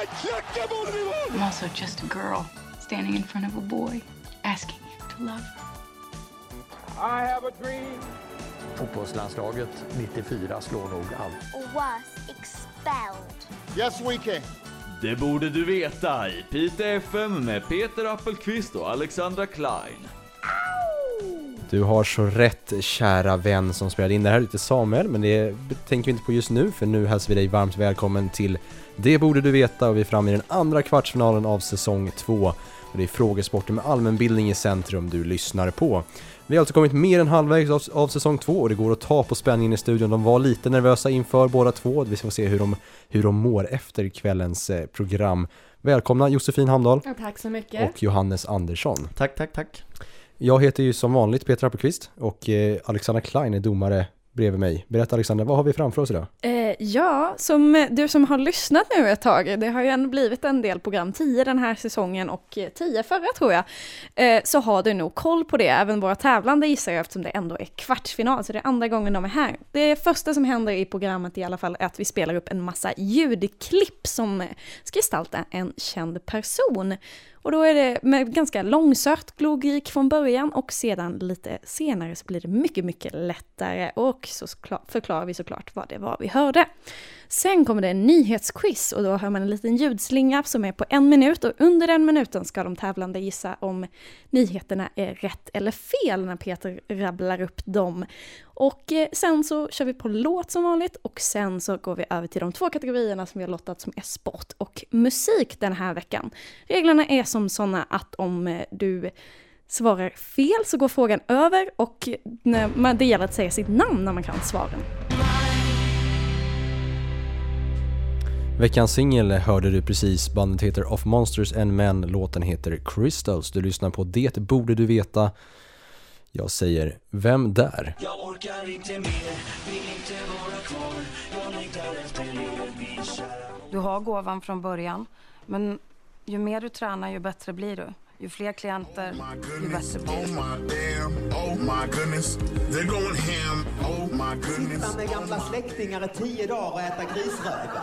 I'm also just a girl standing in front of a boy asking him to love her. I have a dream. Fotbollslandslaget 94 slår nog allt. was expelled. Yes we can. Det borde du veta i Pite FM med Peter Appelqvist och Alexandra Klein. Du har så rätt kära vän som spelade in det här, lite Samuel, men det tänker vi inte på just nu för nu hälsar vi dig varmt välkommen till Det borde du veta och vi är framme i den andra kvartsfinalen av säsong 2. Och det är frågesporten med allmänbildning i centrum du lyssnar på. Vi har alltså kommit mer än halvvägs av, av säsong 2 och det går att ta på spänningen i studion. De var lite nervösa inför båda två. Vi får se hur de, hur de mår efter kvällens eh, program. Välkomna Josefin Hamdahl tack så mycket. och Johannes Andersson. Tack, tack, tack. Jag heter ju som vanligt Peter Appelqvist och eh, Alexandra Klein är domare bredvid mig. Berätta Alexandra, vad har vi framför oss idag? Eh, ja, som du som har lyssnat nu ett tag, det har ju ändå blivit en del program, 10 den här säsongen och eh, 10 förra tror jag, eh, så har du nog koll på det, även våra tävlande gissar jag eftersom det ändå är kvartsfinal, så det är andra gången de är här. Det första som händer i programmet i alla fall är att vi spelar upp en massa ljudklipp som eh, ska gestalta en känd person. Och då är det med ganska långsökt logik från början och sedan lite senare så blir det mycket, mycket lättare och så förklarar vi såklart vad det var vi hörde. Sen kommer det en nyhetsquiz och då hör man en liten ljudslinga som är på en minut och under den minuten ska de tävlande gissa om nyheterna är rätt eller fel när Peter rabblar upp dem. Och eh, sen så kör vi på låt som vanligt och sen så går vi över till de två kategorierna som vi har lottat som är sport och musik den här veckan. Reglerna är som sådana att om eh, du svarar fel så går frågan över och när man, det gäller att säga sitt namn när man kan svaren. Veckans singel hörde du precis, bandet heter Of Monsters and Men, låten heter Crystals. Du lyssnar på Det borde du veta. Jag säger, vem där? Du har gåvan från början, men ju mer du tränar ju bättre blir du. Ju fler klienter, ju bättre blir oh my goodness. They're going ham, oh my goodness. Sitta med gamla släktingar i tio dagar och äta grisröva.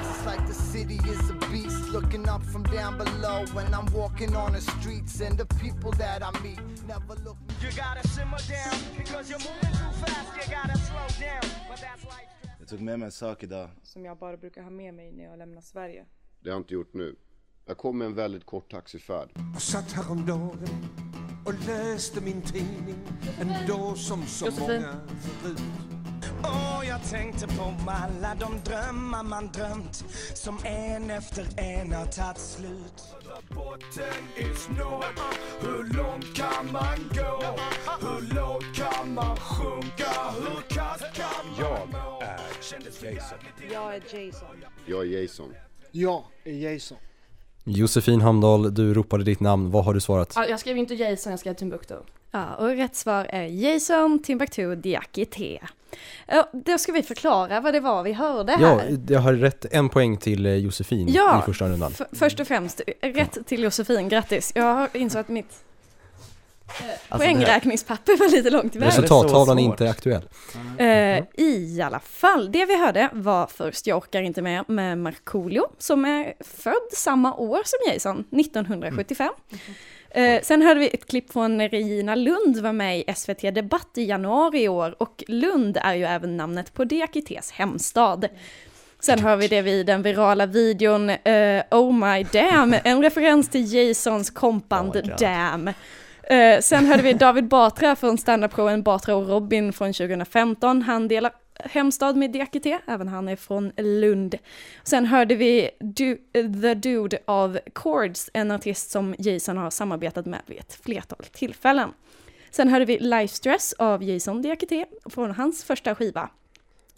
It's like the city is a beast looking up from down below when I'm walking on the streets and the people that I meet never look You gotta simmer down because you're moving too fast you gotta slow down but that's life Jag tog med mig en sak idag. som jag bara brukar ha med mig när jag lämnar Sverige. Det har jag inte gjort nu. Jag kom med en väldigt kort taxifärd. Jag satt häromdagen och läste min tidning ändå som så Josefin. många förut. Och jag tänkte på alla de drömmar man drömt som en efter en har tagit slut Botten. Hur långt kan man gå? Hur lågt kan man sjunka? Hur kast kan man Jag är Jason. Jag är Jason. Jag är Jason. Jag är Jason. Josefin Hamdahl, du ropade ditt namn. Vad har du svarat? Ja, jag skrev inte Jason, jag skrev Timbuktu. Ja, och rätt svar är Jason Timbuktu Diakité. Ja, då ska vi förklara vad det var vi hörde Ja, här. jag har rätt en poäng till eh, Josefin Ja, i första rundan. Först och främst, rätt till Josefin, grattis. Jag har insett att mitt Alltså, poängräkningspapper var lite långt iväg. Resultattavlan är inte aktuell. Eh, I alla fall, det vi hörde var först Jag orkar inte mer med Markoolio som är född samma år som Jason, 1975. Eh, sen hörde vi ett klipp från Regina Lund var med i SVT Debatt i januari i år och Lund är ju även namnet på Diakités hemstad. Sen hör vi det vid den virala videon eh, Oh My Damn, en referens till Jasons kompband Oh. Damn. Eh, sen hörde vi David Batra från standup-showen Batra och Robin från 2015. Han delar hemstad med Diakité, även han är från Lund. Sen hörde vi du, eh, The Dude av Chords, en artist som Jason har samarbetat med vid ett flertal tillfällen. Sen hörde vi Life Stress av Jason Diakité från hans första skiva.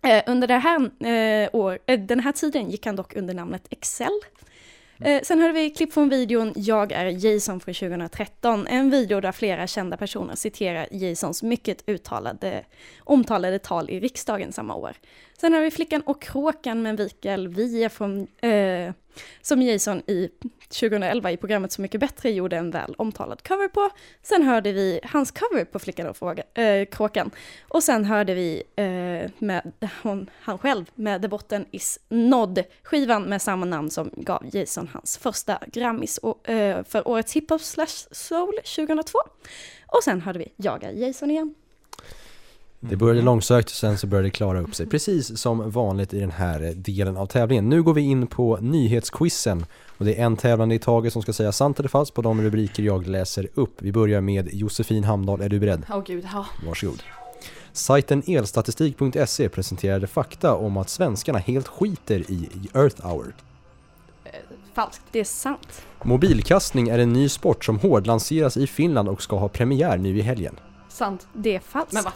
Eh, under det här, eh, år, eh, den här tiden gick han dock under namnet Excel. Eh, sen hade vi klipp från videon Jag är Jason från 2013. En video där flera kända personer citerar Jasons mycket uttalade, omtalade tal i riksdagen samma år. Sen har vi Flickan och kråkan med Mikael Wiehe från, eh, som Jason i 2011 i programmet Så mycket bättre gjorde en väl omtalad cover på. Sen hörde vi hans cover på Flickan och fråga, äh, kråkan. Och sen hörde vi äh, med hon, han själv med The Botten Is Nod, skivan med samma namn som gav Jason hans första Grammis och, eh, för årets hiphop slash soul 2002. Och sen hörde vi Jaga Jason igen. Det började långsökt, sen så började det klara upp sig. Precis som vanligt i den här delen av tävlingen. Nu går vi in på nyhetsquizen. Och det är en tävlande i taget som ska säga sant eller falskt på de rubriker jag läser upp. Vi börjar med Josefin Hamdahl, är du beredd? Åh gud, ja. Varsågod. Sajten elstatistik.se presenterade fakta om att svenskarna helt skiter i Earth Hour. Falskt. Det är sant. Mobilkastning är en ny sport som hårdlanseras i Finland och ska ha premiär nu i helgen. Sant. Det är falskt. Men va?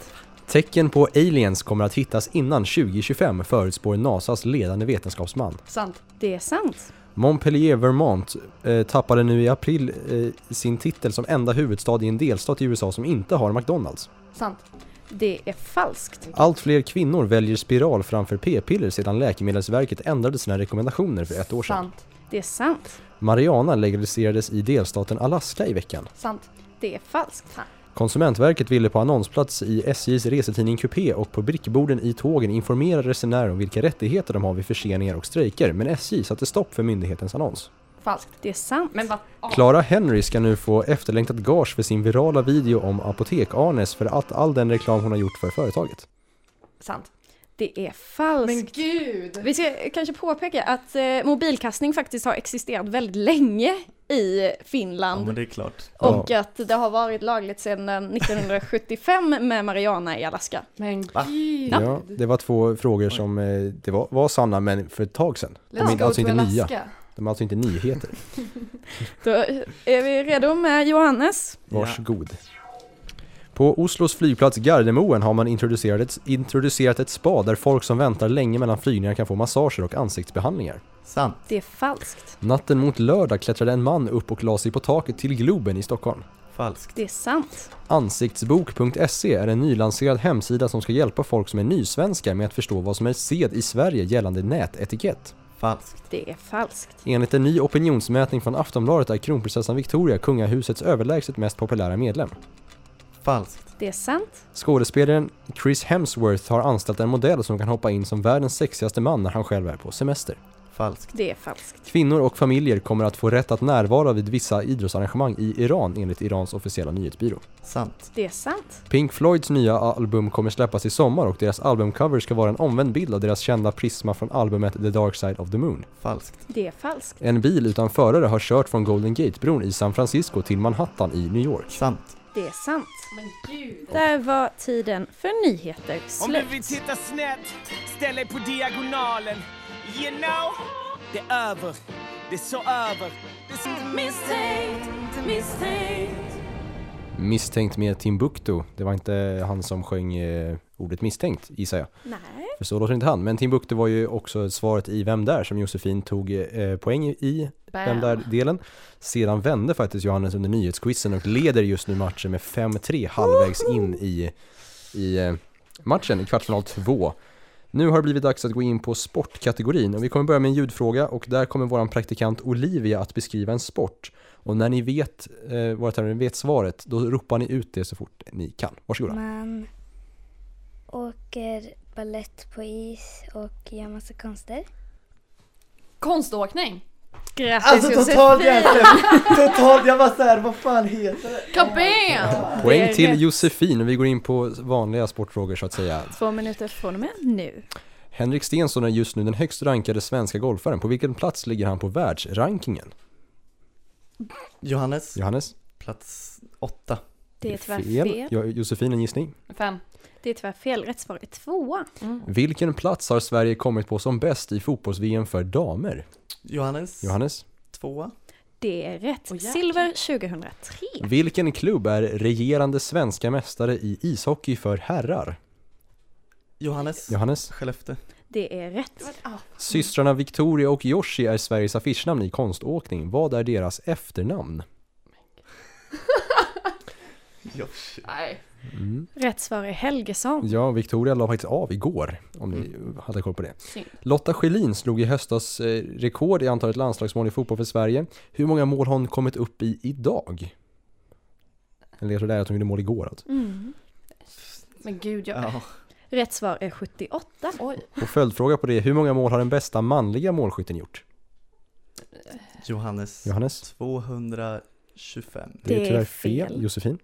Tecken på aliens kommer att hittas innan 2025 förutspår NASAs ledande vetenskapsman. Sant. Det är sant. Montpellier, Vermont eh, tappade nu i april eh, sin titel som enda huvudstad i en delstat i USA som inte har McDonalds. Sant. Det är falskt. Allt fler kvinnor väljer spiral framför p-piller sedan Läkemedelsverket ändrade sina rekommendationer för ett år sedan. Sant. Det är sant. Marijuana legaliserades i delstaten Alaska i veckan. Sant. Det är falskt. Konsumentverket ville på annonsplats i SJs resetidning Coupé och på brickborden i tågen informera resenärer om vilka rättigheter de har vid förseningar och strejker, men SJ satte stopp för myndighetens annons. Falskt. Det är sant. Men va? Clara Henry ska nu få efterlängtat gage för sin virala video om Apotek-Arnes för att all den reklam hon har gjort för företaget. Sant. Det är falskt. Men gud! Vi ska kanske påpeka att eh, mobilkastning faktiskt har existerat väldigt länge i Finland. Ja men det är klart. Och att det har varit lagligt sedan 1975 med Mariana i Alaska. Men Va? gud! Ja, det var två frågor som eh, det var, var sanna men för ett tag sedan. De är alltså inte nya. De är alltså inte nyheter. Då är vi redo med Johannes. Varsågod. På Oslos flygplats Gardermoen har man introducerat ett, introducerat ett spa där folk som väntar länge mellan flygningar kan få massager och ansiktsbehandlingar. Sant. Det är falskt. Natten mot lördag klättrade en man upp och la sig på taket till Globen i Stockholm. Falskt. Det är sant. Ansiktsbok.se är en nylanserad hemsida som ska hjälpa folk som är nysvenskar med att förstå vad som är sed i Sverige gällande nätetikett. Falskt. Det är falskt. Enligt en ny opinionsmätning från Aftonbladet är kronprinsessan Victoria kungahusets överlägset mest populära medlem. Falskt. Det är sant. Skådespelaren Chris Hemsworth har anställt en modell som kan hoppa in som världens sexigaste man när han själv är på semester. Falskt. Det är falskt. Kvinnor och familjer kommer att få rätt att närvara vid vissa idrottsarrangemang i Iran enligt Irans officiella nyhetsbyrå. Sant. Det är sant. Pink Floyds nya album kommer släppas i sommar och deras albumcover ska vara en omvänd bild av deras kända prisma från albumet The Dark Side of the Moon. Falskt. Det är falskt. En bil utan förare har kört från Golden Gate-bron i San Francisco till Manhattan i New York. Sant. Det är sant. Men gud! Där var tiden för nyheter Om du slut. vill titta snett, ställ dig på diagonalen. You know, det är över. Det är så över. Det är så... Misstänkt, misstänkt. Misstänkt med Timbuktu. Det var inte han som sjöng eh, ordet misstänkt, gissar jag. Nej. För så låter inte han. Men Timbuktu var ju också svaret i Vem där? som Josefin tog eh, poäng i Vem Bam. där-delen. Sedan vände faktiskt Johannes under nyhetsquizen och leder just nu matchen med 5-3 halvvägs in i, i eh, matchen i kvartsfinal 2. Nu har det blivit dags att gå in på sportkategorin och vi kommer börja med en ljudfråga och där kommer våran praktikant Olivia att beskriva en sport. Och när ni vet, eh, våra tävlare vet svaret, då ropar ni ut det så fort ni kan. Varsågoda. Man åker ballett på is och gör massa konster. Konståkning! Grattis Alltså totalt hjärtat! Totalt, jag var såhär, vad fan heter det? Kabam! Poäng till. Josefin vi går in på vanliga sportfrågor så att säga. Två minuter från och med nu. Henrik Stenson är just nu den högst rankade svenska golfaren. På vilken plats ligger han på världsrankingen? Johannes. Johannes? Plats åtta. Det är tyvärr fel. Jo- Josefin, en gissning. Fem. Det är tyvärr fel. Rätt svar är tvåa. Vilken plats har Sverige kommit på som bäst i fotbolls-VM för damer? Johannes. Johannes? Tvåa. Det är rätt. Jäklar. Silver 2003. Vilken klubb är regerande svenska mästare i ishockey för herrar? Johannes. Johannes? Skellefteå. Det är rätt. Systrarna Victoria och Yoshi är Sveriges affischnamn i konståkning. Vad är deras efternamn? Yoshi. Nej. Mm. Rätt svar är Helgesson. Ja, Victoria la faktiskt av igår, om ni hade koll på det. Synd. Lotta Schelin slog i höstas eh, rekord i antalet landslagsmål i fotboll för Sverige. Hur många mål har hon kommit upp i idag? Eller jag tror det är att hon gjorde mål igår alltså. Mm. Men gud, jag... Ja. Rätt svar är 78. Oj. Och följdfråga på det, hur många mål har den bästa manliga målskytten gjort? Johannes. Johannes? 225. Det är Det är tyvärr fel. fel. Josefin?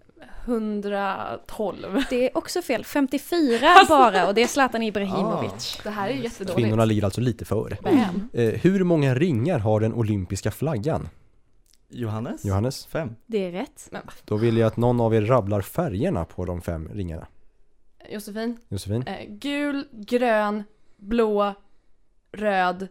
112. Det är också fel. 54 bara och det är Zlatan Ibrahimovic. Det här är ju jättedåligt. Kvinnorna ligger alltså lite före. Bam. Eh, hur många ringar har den olympiska flaggan? Johannes? Johannes? Fem. Det är rätt. Men, Då vill jag att någon av er rabblar färgerna på de fem ringarna. Josefin. Josefin? Eh, gul, grön, blå, röd,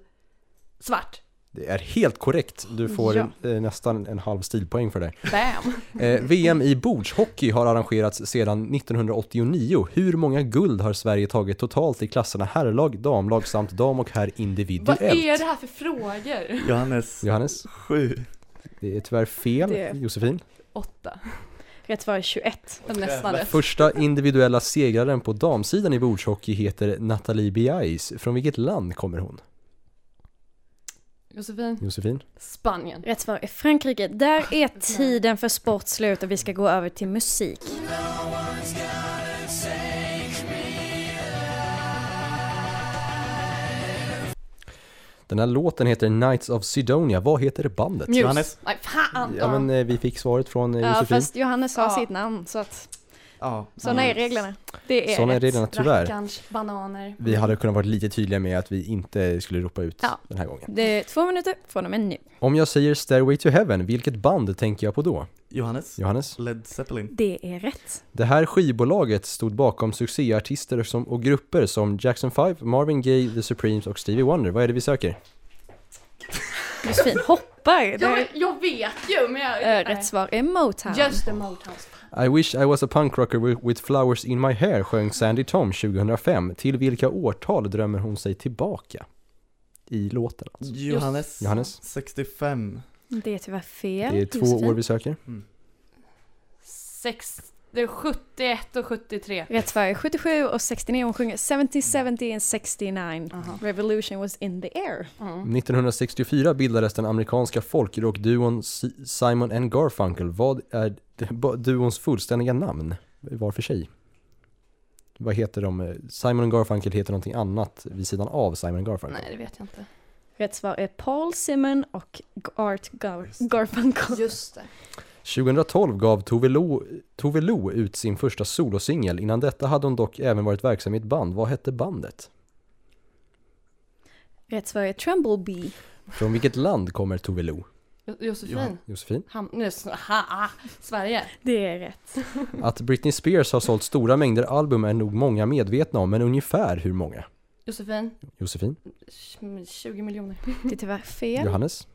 svart. Det är helt korrekt. Du får Ja. eh, nästan en halv stilpoäng för det. Bam. Eh, VM i bordshockey har arrangerats sedan 1989. Hur många guld har Sverige tagit totalt i klasserna herrlag, damlag samt dam och herr individuellt? Vad är det här för frågor? Johannes. Johannes? Sju. Det är tyvärr fel. Det- Josefin? Åtta. Rätt svar är 21. Nästan rätt. Första individuella segraren på damsidan i bordshockey heter Nathalie Biais. Från vilket land kommer hon? Josefin. Josefin? Spanien. Rätt svar är Frankrike. Där är tiden för sport slut och vi ska gå över till musik. Den här låten heter Knights of Sidonia. Vad heter bandet? Muse. Johannes. Nej, fan! Ja men eh, vi fick svaret från eh, Ja, Josefin. fast Johannes sa Ja. sitt namn så att Ja. sådana är reglerna. Det är Sådana är reglerna tyvärr. Rackarns bananer. Vi hade kunnat vara lite tydliga med att vi inte skulle ropa ut Ja. den här gången. Det är två minuter från och med nu. Om jag säger Stairway to Heaven, vilket band tänker jag på då? Johannes. Johannes? Led Zeppelin. Det är rätt. Det här skivbolaget stod bakom succéartister som, och grupper som Jackson 5, Marvin Gaye, The Supremes och Stevie Wonder. Vad är det vi söker? Josefin hoppar. Ja, Det men jag vet ju, men jag... är, rätt svar är Motown. Just the Motowns. I wish I was a punk rocker with, flowers in my hair sjöng Sandy Tom 2005. Till vilka årtal drömmer hon sig tillbaka? I låten alltså. Johannes. Johannes? 65. Det är tyvärr fel. Det är två Josefin. år vi söker. Sex... Det är 71 och 73. Rätt svar är 77 och 69. Hon sjunger 70, 70 and 69. Revolution was in the air. 1964 bildades den amerikanska folkrockduon Si- Simon and Garfunkel. Vad är duons fullständiga namn var för sig? Vad heter de? Simon and Garfunkel heter någonting annat vid sidan av Simon and Garfunkel. Nej, det vet jag inte. Rätt svar är Paul Simon och Art Gar- Garfunkel. Just det. 2012 gav Tove Lo, Tove Lo ut sin första solosingel. Innan detta hade hon dock även varit verksam i ett band. Vad hette bandet? Rätt svar är Trumblebee. Från vilket land kommer Tove Lo? Jo- Josefin. Josefin? Ham... Nu, ha, Sverige. Det är rätt. Att Britney Spears har sålt stora mängder album är nog många medvetna om, men ungefär hur många? Josefin. Josefin? 20 miljoner. Det är tyvärr fel. Johannes?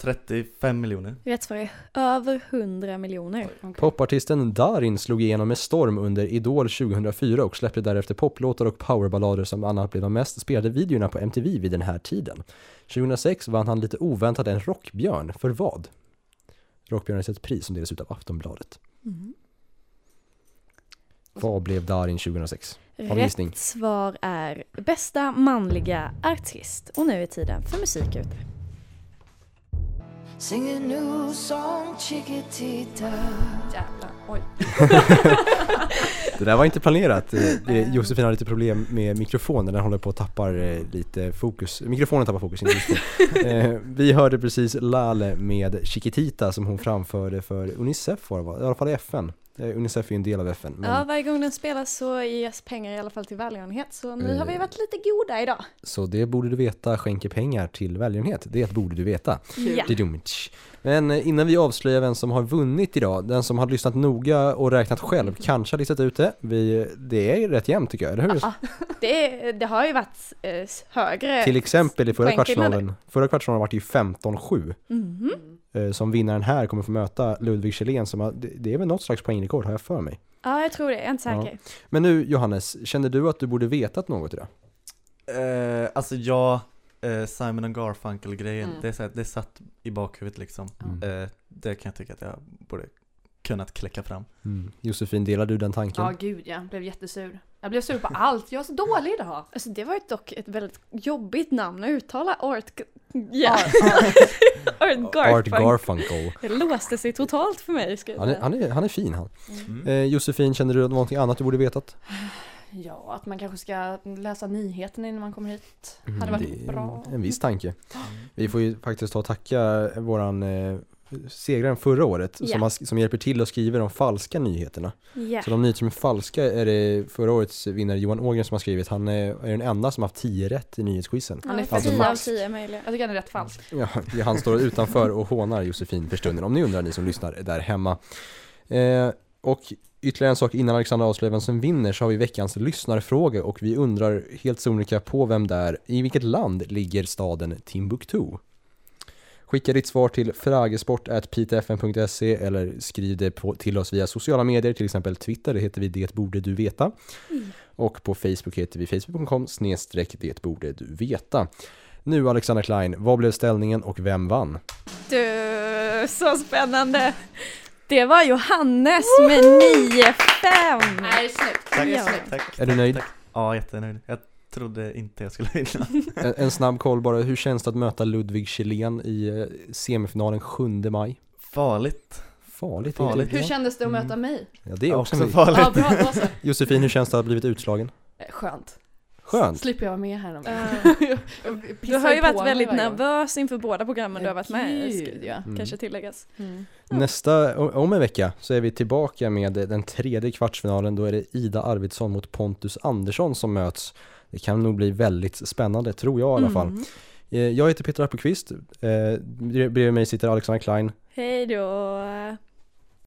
35 miljoner. Rätt svar är över 100 miljoner. Popartisten Darin slog igenom med storm under Idol 2004 och släppte därefter poplåtar och powerballader som annat blev de mest spelade videorna på MTV vid den här tiden. 2006 vann han lite oväntat en Rockbjörn, för vad? Rockbjörn är ett pris som delas ut av Aftonbladet. Mm. Vad blev Darin 2006? Har vi gissning? Rätt svar är bästa manliga artist. Och nu är tiden för musik ute. Sing a new song, Chiquitita. Jävlar, oj. Det där var inte planerat. Eh, Josefin har lite problem med mikrofonen, den håller på att tappa eh, lite fokus. Mikrofonen tappar fokus, inte just eh, Vi hörde precis Lale med Chiquitita som hon framförde för Unicef var det va? i alla fall i FN. Eh, Unicef är ju en del av FN. Men, Ja, varje gång den spelas så ges pengar i alla fall till välgörenhet. Så nu har vi varit lite goda idag. Så det borde du veta skänker pengar till välgörenhet. Det borde du veta. Ja. Men eh, innan vi avslöjar vem som har vunnit idag, den som har lyssnat noga och räknat själv kanske har listat ut det. Vi, det är rätt jämnt tycker jag, eller hur? Ja, det, det har ju varit eh, högre Till exempel i förra kvartsfinalen, förra kvartsfinalen var det ju 15-7. Mhm. Eh, Som vinnaren här kommer få möta Ludvig Kjellén som har, det, är väl något slags poängrekord har jag för mig. Ja, jag tror det. Jag är inte säker. Men nu Johannes, kände du att du borde vetat något idag? Eh, alltså jag, eh, Simon and Garfunkel-grejen, Mm. det, är så här, det satt i bakhuvudet liksom. Mm. Eh, det kan jag tycka att jag borde kunnat kläcka fram. Mm. Josefin, delar du den tanken? Ja gud ja, blev jättesur. Jag blev sur på allt, jag är så dålig idag. Alltså det var ju dock ett väldigt jobbigt namn att uttala. Art... Ja. Art Art Garfunkel. Garfunkel. Det låste sig totalt för mig. Ska jag Han är, han är, han är fin han. Mm. Eh, Josefin, känner du någonting annat du borde vetat? Ja, att man kanske ska läsa nyheterna innan man kommer hit. Mm, Hade varit det är bra. En viss tanke. Vi får ju faktiskt ta och tacka våran eh, segraren förra året Ja. som, har, som hjälper till att skriva de falska nyheterna. Ja. Så de nyheter som är falska är det förra årets vinnare Johan Ågren som har skrivit. Han är, är den enda som har haft 10 rätt i nyhetsquizen. Han är Alltså tio av max. tio möjliga. Jag tycker han är rätt falsk. Ja, han står utanför och hånar Josefin för stunden, om ni undrar ni som lyssnar där hemma. Eh, och ytterligare en sak innan Alexandra avslöjar vem som vinner så har vi veckans lyssnarfråga och vi undrar helt sonika på vem det är. I vilket land ligger staden Timbuktu? Skicka ditt svar till fragesport.pitfn.se eller skriv det på, till oss via sociala medier, till exempel Twitter, det heter vi Det borde du veta. Och på Facebook heter vi facebook.com snedstreck Det borde du veta. Nu Alexandra Klein, vad blev ställningen och vem vann? Du, så spännande! Det var Johannes med 9-5! Nej, det är snyggt. Tack, Ja. tack. Är du nöjd? Tack. Ja, jättenöjd. Jag trodde inte jag skulle vinna. En, en snabb koll bara, hur känns det att möta Ludvig Kjellén i eh, semifinalen 7 maj? Farligt. Farligt. Farligt. Hur kändes det att möta mig? Ja, det är också, Också farligt. Ja, bra. Josefin, hur känns det att ha blivit utslagen? Eh, Skönt. Skönt. Slipper jag vara med här någon Du har ju varit väldigt nervös inför båda programmen du har varit med i, Gud, ja. Mm. kanske tilläggas. Mm. Nästa, om om en vecka så är vi tillbaka med den tredje kvartsfinalen. Då är det Ida Arvidsson mot Pontus Andersson som möts. Det kan nog bli väldigt spännande, tror jag i alla fall. Mm. Eh, Jag heter Peter Appelqvist. Eh, Bredvid mig sitter Alexandra Klein. Hej då!